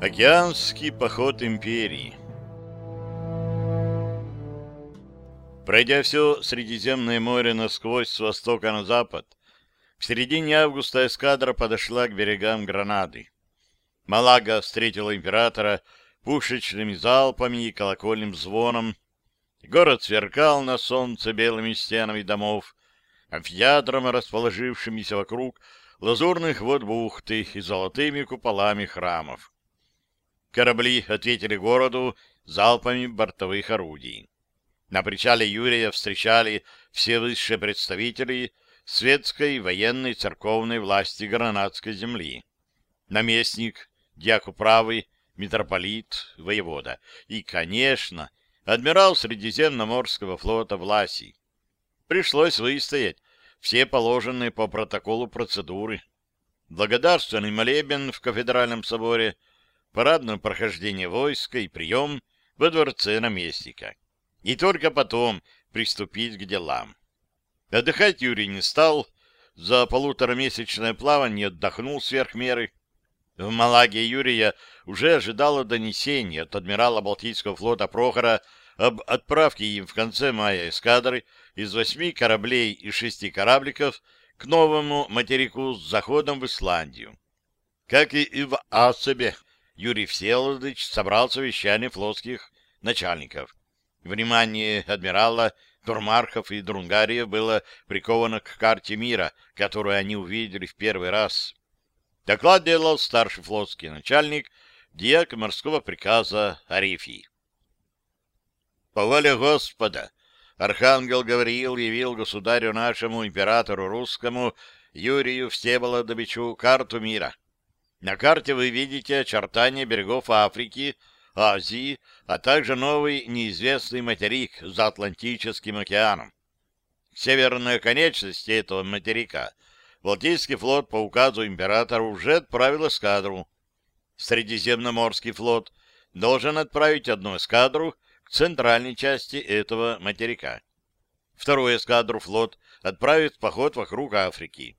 Океанский поход империи Пройдя все Средиземное море насквозь с востока на запад, в середине августа эскадра подошла к берегам Гранады. Малага встретила императора пушечными залпами и колокольным звоном. Город сверкал на солнце белыми стенами домов, амфитеатром, расположившимися вокруг лазурных вод бухты и золотыми куполами храмов. Корабли ответили городу залпами бортовых орудий. На причале Юрия встречали все высшие представители светской, военной, церковной власти гранадской земли. Наместник, дьякуправый, митрополит, воевода и, конечно, адмирал Средиземноморского флота Власий. Пришлось выстоять все положенные по протоколу процедуры. Благодарственный молебен в кафедральном соборе — парадное прохождение войска и прием во дворце наместника. И только потом приступить к делам. Отдыхать Юрий не стал, за полуторамесячное плавание отдохнул сверх меры. В Малаге Юрия уже ожидало донесение от адмирала Балтийского флота Прохора об отправке им в конце мая эскадры из восьми кораблей и шести корабликов к новому материку с заходом в Исландию. Как и в Асебе, Юрий Всеволодович собрал совещание флотских начальников. Внимание адмирала, Турмархов и Друнгариев было приковано к карте мира, которую они увидели в первый раз. Доклад делал старший флотский начальник, диак морского приказа Арифий. По воле Господа, Архангел Гавриил явил государю нашему, императору русскому, Юрию Всеволодовичу, карту мира — на карте вы видите очертания берегов Африки, Азии, а также новый неизвестный материк за Атлантическим океаном. К северной конечности этого материка Балтийский флот по указу императора уже отправил эскадру. Средиземноморский флот должен отправить одну эскадру к центральной части этого материка. Вторую эскадру флот отправит в поход вокруг Африки.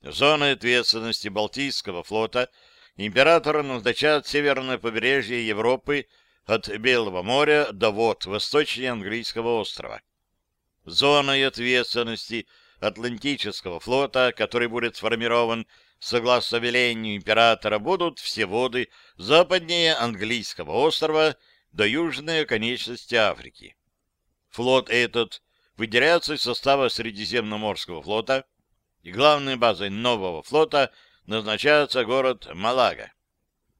Зоной ответственности Балтийского флота император назначает северное побережье Европы от Белого моря до вод восточнее английского острова. Зоной ответственности Атлантического флота, который будет сформирован согласно велению императора, будут все воды западнее английского острова до южной конечности Африки. Флот этот выделяется из состава Средиземноморского флота, и главной базой нового флота назначается город Малага.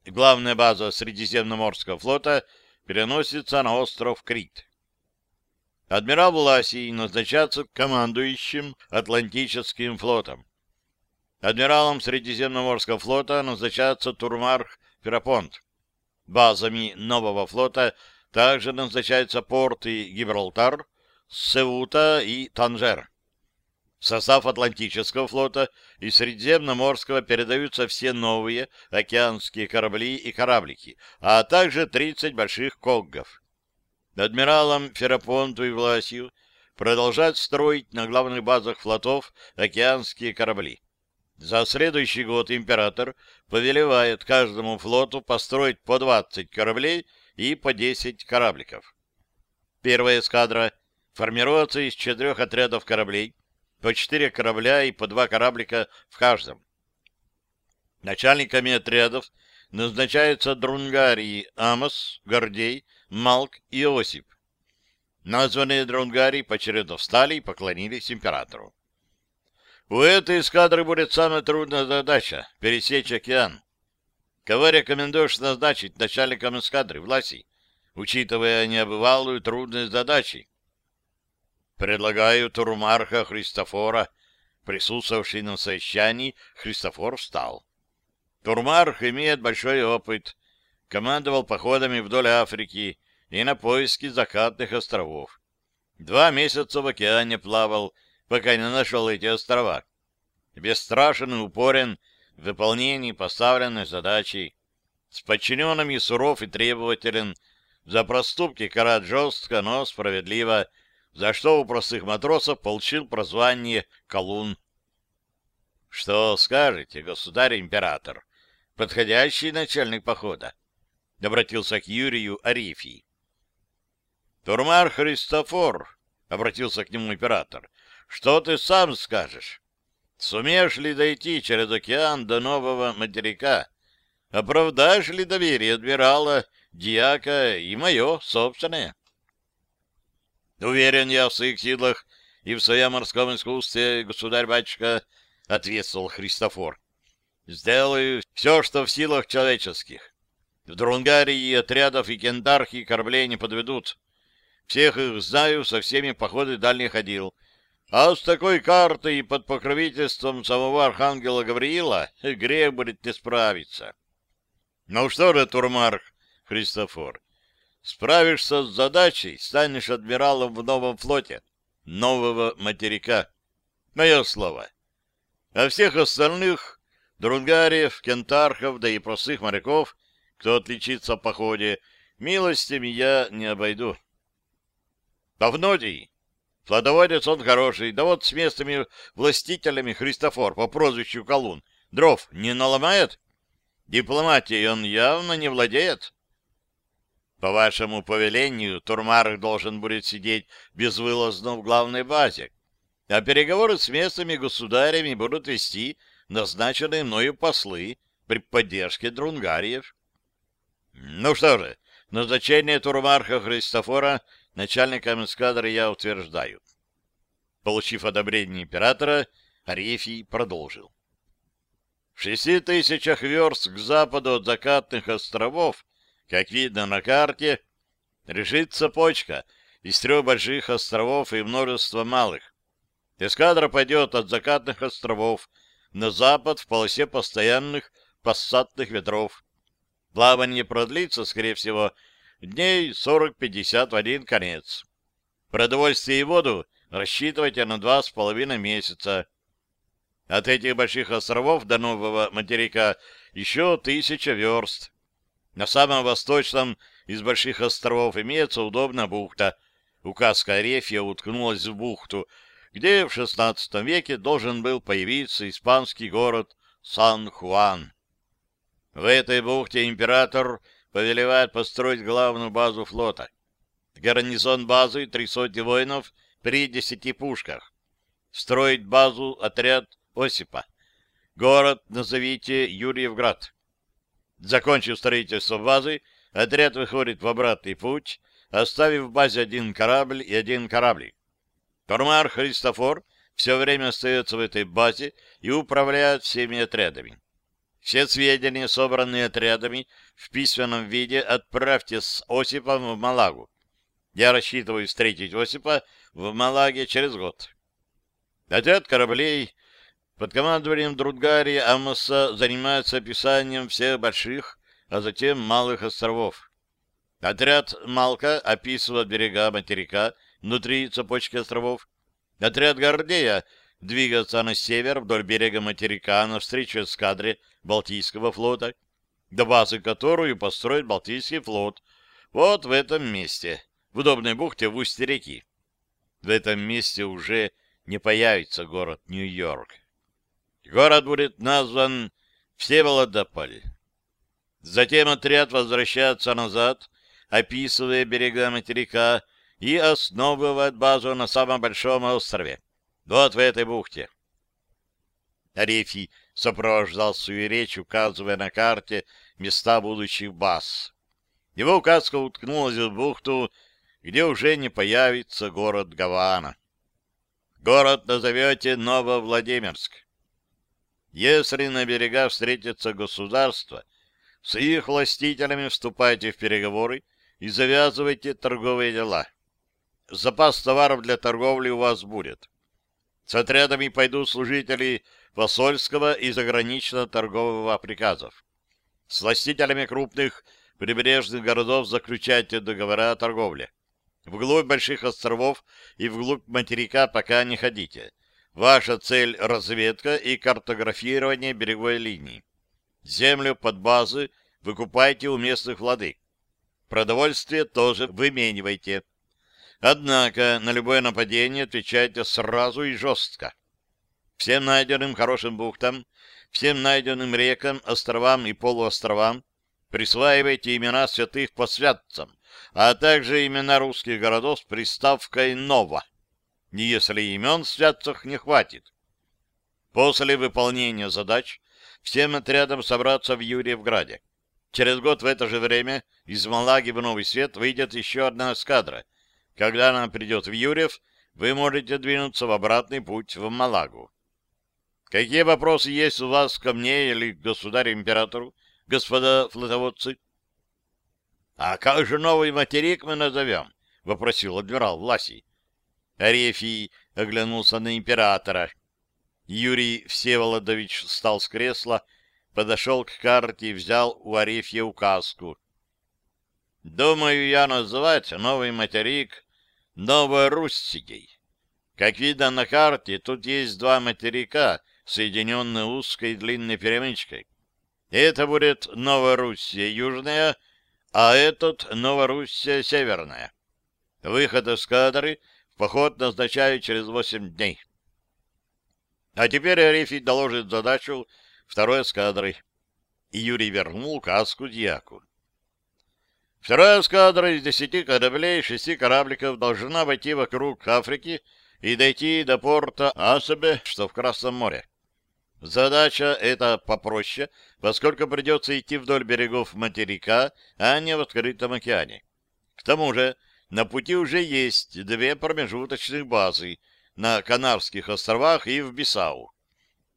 Главная база Средиземноморского флота переносится на остров Крит. Адмирал Власий назначается командующим Атлантическим флотом. Адмиралом Средиземноморского флота назначается Турмарх Ферапонт. Базами нового флота также назначаются порты Гибралтар, Сеута и Танжер. В состав Атлантического флота и Средиземноморского передаются все новые океанские корабли и кораблики, а также 30 больших коггов. Адмиралам Ферапонту и Власию продолжать строить на главных базах флотов океанские корабли. За следующий год император повелевает каждому флоту построить по 20 кораблей и по 10 корабликов. Первая эскадра формируется из четырех отрядов кораблей, по четыре корабля и по два кораблика в каждом. Начальниками отрядов назначаются Друнгарии Амос, Гордей, Малк и Осип. Названные Друнгарии поочередно встали и поклонились императору. У этой эскадры будет самая трудная задача — пересечь океан. Кого рекомендуешь назначить начальником эскадры, Власий, учитывая небывалую трудность задачи? Предлагаю Турмарха Христофора. Присутствовавший на совещании, Христофор встал. Турмарх имеет большой опыт. Командовал походами вдоль Африки и на поиски закатных островов. Два месяца в океане плавал, пока не нашел эти острова. Бесстрашен и упорен в выполнении поставленной задачи. С подчиненными суров и требователен, За проступки карать жестко, но справедливо, за что у простых матросов получил прозвание «Колун». Что скажете, государь-император? Подходящий начальник похода? Обратился к Юрию Арифий. Турмар Христофор, обратился к нему император, что ты сам скажешь? Сумеешь ли дойти через океан до нового материка? Оправдаешь ли доверие адмирала, дьяка и мое собственное? Уверен я в своих силах и в своем морском искусстве, государь-батюшка, — ответствовал Христофор. — Сделаю все, что в силах человеческих. В Друнгарии отрядов и кентархи кораблей не подведут. Всех их знаю, со всеми походы дальние ходил. А с такой картой и под покровительством самого архангела Гавриила грех будет не справиться. Ну что же, Турмарх Христофор, справишься с задачей, станешь адмиралом в новом флоте, нового материка. Мое слово. А всех остальных, друнгариев, кентархов, да и простых моряков, кто отличится в походе, милостями я не обойду. Павнодий, флотоводец он хороший, да вот с местными властителями Христофор по прозвищу Колун дров не наломает? Дипломатией он явно не владеет. По вашему повелению, Турмарх должен будет сидеть безвылазно в главной базе, а переговоры с местными государями будут вести назначенные мною послы при поддержке друнгариев. Ну что же, назначение Турмарха Христофора начальником эскадры я утверждаю. Получив одобрение императора, Арефий продолжил. В шести тысячах верст к западу от закатных островов, как видно на карте, лежит цепочка из трех больших островов и множества малых. Эскадра пойдет от закатных островов на запад в полосе постоянных пассатных ветров. Плавание продлится, скорее всего, дней 40-50 в один конец. Продовольствие и воду рассчитывайте на два с половиной месяца. От этих больших островов до нового материка еще тысяча верст. На самом восточном из больших островов имеется удобная бухта. Указка Арефья уткнулась в бухту, где в XVI веке должен был появиться испанский город Сан-Хуан. В этой бухте император повелевает построить главную базу флота. Гарнизон базы три сотни воинов при десяти пушках. Строить базу отряд Осипа. Город назовите Юрьевград. Закончив строительство базы, отряд выходит в обратный путь, оставив в базе один корабль и один кораблик. Тормар Христофор все время остается в этой базе и управляет всеми отрядами. Все сведения, собранные отрядами, в письменном виде отправьте с Осипом в Малагу. Я рассчитываю встретить Осипа в Малаге через год. Отряд кораблей под командованием Друдгари Амоса занимается описанием всех больших, а затем малых островов. Отряд Малка описывает берега материка внутри цепочки островов. Отряд Гордея двигаться на север вдоль берега материка навстречу эскадре Балтийского флота, до базы которую построит Балтийский флот. Вот в этом месте, в удобной бухте в устье реки. В этом месте уже не появится город Нью-Йорк. Город будет назван Всеволодополь. Затем отряд возвращается назад, описывая берега материка, и основывает базу на самом большом острове. Вот в этой бухте. Арефий сопровождал свою речь, указывая на карте места будущих баз. Его указка уткнулась в бухту, где уже не появится город Гавана. Город назовете Нововладимирск. Если на берегах встретится государство, с их властителями вступайте в переговоры и завязывайте торговые дела запас товаров для торговли у вас будет. С отрядами пойдут служители посольского и заграничного торгового приказов. С властителями крупных прибрежных городов заключайте договора о торговле. Вглубь больших островов и вглубь материка пока не ходите. Ваша цель — разведка и картографирование береговой линии. Землю под базы выкупайте у местных владык. Продовольствие тоже выменивайте. Однако на любое нападение отвечайте сразу и жестко. Всем найденным хорошим бухтам, всем найденным рекам, островам и полуостровам присваивайте имена святых по святцам, а также имена русских городов с приставкой «Нова», если имен в святцах не хватит. После выполнения задач всем отрядам собраться в Юрьевграде. Через год в это же время из Малаги в Новый Свет выйдет еще одна эскадра. Когда она придет в Юрьев, вы можете двинуться в обратный путь в Малагу. Какие вопросы есть у вас ко мне или к государю-императору, господа флотоводцы? — А как же новый материк мы назовем? — вопросил адмирал Власий. Арефий оглянулся на императора. Юрий Всеволодович встал с кресла, подошел к карте и взял у Арефья указку. «Думаю я называть новый материк Новоруссией. Как видно на карте, тут есть два материка, соединенные узкой длинной перемычкой. Это будет Новоруссия южная, а этот Новоруссия северная. Выход эскадры в поход назначаю через восемь дней. А теперь Арифий доложит задачу второй эскадры. И Юрий вернул каску дьяку. Вторая эскадра из десяти кораблей и шести корабликов должна войти вокруг Африки и дойти до порта Асабе, что в Красном море. Задача эта попроще, поскольку придется идти вдоль берегов материка, а не в открытом океане. К тому же на пути уже есть две промежуточных базы на Канарских островах и в Бисау.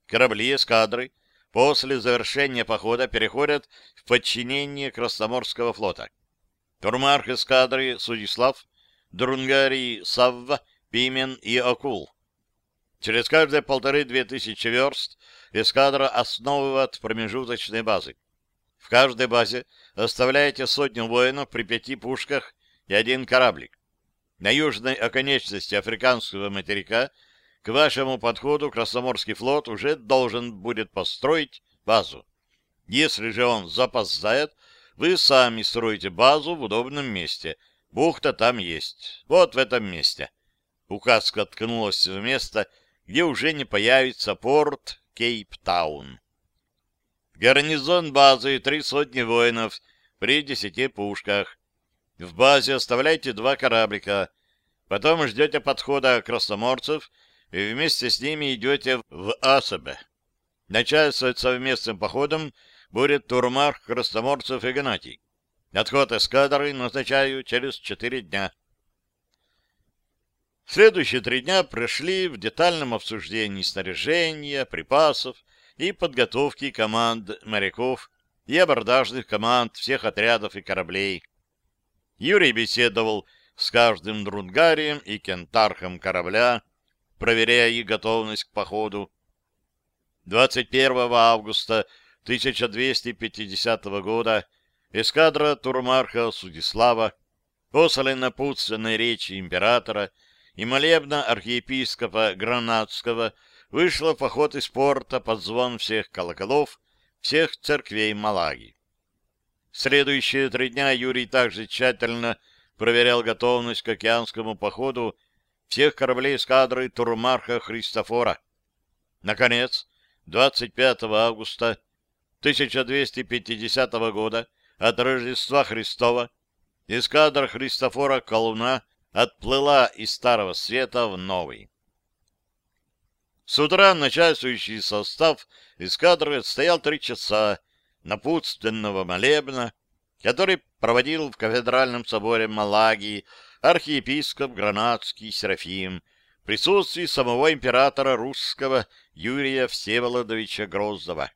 Корабли эскадры после завершения похода переходят в подчинение Красноморского флота. Турмарх эскадры Судислав, Друнгарий Савва, Пимен и Акул. Через каждые полторы-две тысячи верст эскадра основывает промежуточные базы. В каждой базе оставляете сотню воинов при пяти пушках и один кораблик. На южной оконечности африканского материка к вашему подходу Красноморский флот уже должен будет построить базу. Если же он запоздает, вы сами строите базу в удобном месте. Бухта там есть. Вот в этом месте. Указка ткнулась в место, где уже не появится порт Кейптаун. Гарнизон базы — три сотни воинов при десяти пушках. В базе оставляйте два кораблика. Потом ждете подхода красноморцев и вместе с ними идете в Асабе. Начальствовать совместным походом будет турмарх красноморцев Игнатий. Отход эскадры назначаю через четыре дня. Следующие три дня прошли в детальном обсуждении снаряжения, припасов и подготовки команд моряков и абордажных команд всех отрядов и кораблей. Юрий беседовал с каждым друнгарием и кентархом корабля, проверяя их готовность к походу. 21 августа 1250 года эскадра Турмарха Судислава после напутственной речи императора и молебна архиепископа Гранадского вышла в поход из порта под звон всех колоколов всех церквей Малаги. Следующие три дня Юрий также тщательно проверял готовность к океанскому походу всех кораблей эскадры Турмарха Христофора. Наконец, 25 августа 1250 года от Рождества Христова эскадра Христофора Колуна отплыла из Старого Света в Новый. С утра начальствующий состав эскадры стоял три часа напутственного молебна, который проводил в кафедральном соборе Малагии архиепископ Гранадский Серафим в присутствии самого императора русского Юрия Всеволодовича Грозного.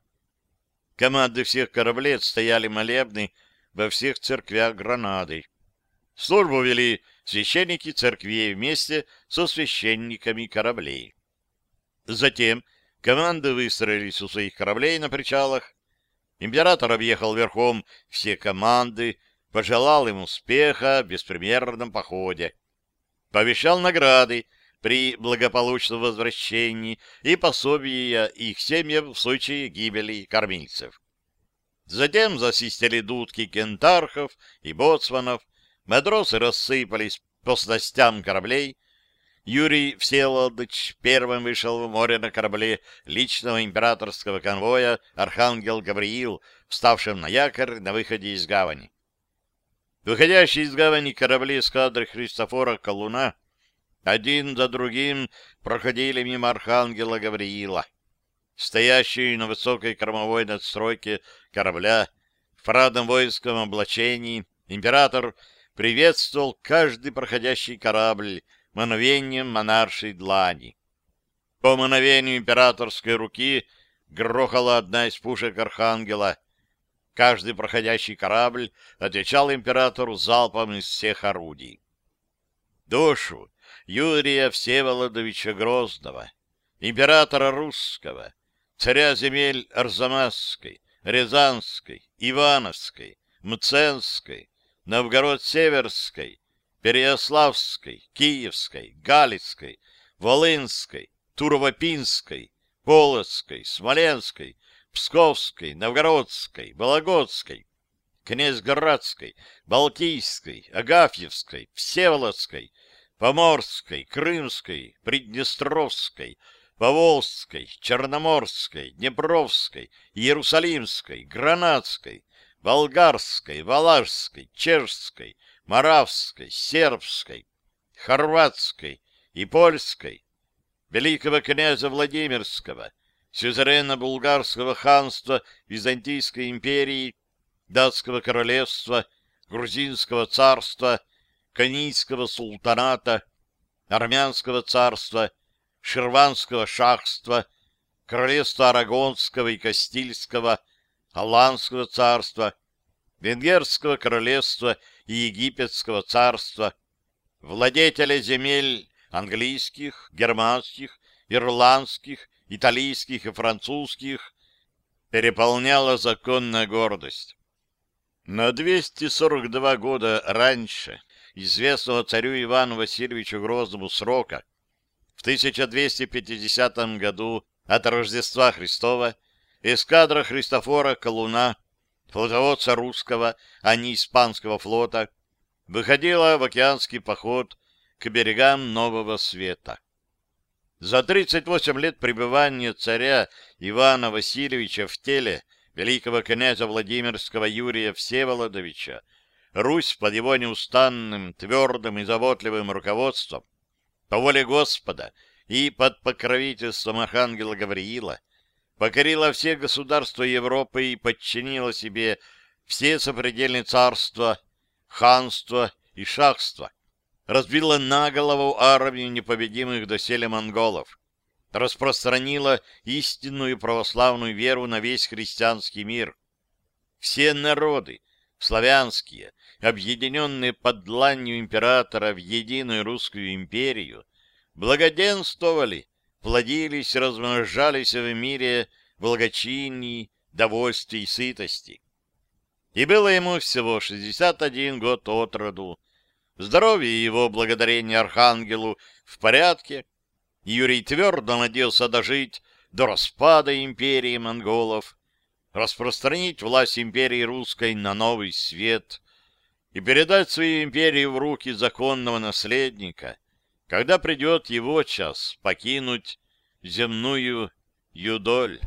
Команды всех кораблей стояли молебны во всех церквях Гранады. Службу вели священники церквей вместе со священниками кораблей. Затем команды выстроились у своих кораблей на причалах, Император объехал верхом все команды, пожелал им успеха в беспримерном походе. Пообещал награды при благополучном возвращении и пособия их семьям в случае гибели кормильцев. Затем засвистели дудки кентархов и боцманов, матросы рассыпались по снастям кораблей. Юрий Всеволодович первым вышел в море на корабле личного императорского конвоя «Архангел Гавриил», вставшим на якорь на выходе из гавани. Выходящие из гавани корабли эскадры Христофора Колуна один за другим проходили мимо Архангела Гавриила. Стоящий на высокой кормовой надстройке корабля в парадном воинском облачении император приветствовал каждый проходящий корабль мановением монаршей длани. По мановению императорской руки грохала одна из пушек архангела. Каждый проходящий корабль отвечал императору залпом из всех орудий. Душу Юрия Всеволодовича Грозного, императора русского, царя земель Арзамасской, Рязанской, Ивановской, Мценской, Новгород-Северской, Переяславской, Киевской, Галицкой, Волынской, Турово-Пинской, Полоцкой, Смоленской, Псковской, Новгородской, Вологодской, Князьградской, Балтийской, Агафьевской, Всеволодской, Поморской, Крымской, Приднестровской, Поволжской, Черноморской, Днепровской, Иерусалимской, Гранадской, Болгарской, Валашской, Чешской, Моравской, Сербской, Хорватской и Польской, великого князя Владимирского, сюзерена Булгарского ханства Византийской империи, Датского королевства, Грузинского царства, Канийского султаната, Армянского царства, Ширванского шахства, Королевства Арагонского и Кастильского, Аланского царства, Венгерского королевства и Египетского царства, владетеля земель английских, германских, ирландских, итальянских и французских, переполняла законная гордость. На 242 года раньше известного царю Ивану Васильевичу Грозному срока, в 1250 году от Рождества Христова эскадра Христофора Колуна, флотоводца русского, а не испанского флота, выходила в океанский поход к берегам Нового Света. За 38 лет пребывания царя Ивана Васильевича в теле великого князя Владимирского Юрия Всеволодовича Русь под его неустанным, твердым и заботливым руководством, по воле Господа и под покровительством Архангела Гавриила, покорила все государства Европы и подчинила себе все сопредельные царства, ханства и шахства, разбила на голову армию непобедимых доселе монголов, распространила истинную православную веру на весь христианский мир. Все народы, славянские, объединенные под дланью императора в единую русскую империю, благоденствовали, плодились, размножались в мире благочинии, довольстве и сытости. И было ему всего 61 год от роду, Здоровье его, благодарение Архангелу, в порядке. Юрий твердо надеялся дожить до распада империи монголов, распространить власть империи русской на новый свет и передать свою империю в руки законного наследника, когда придет его час покинуть земную юдоль.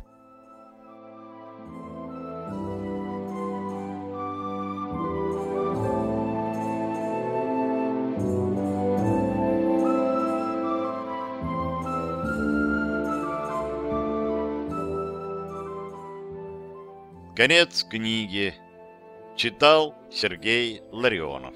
Конец книги. Читал Сергей Ларионов.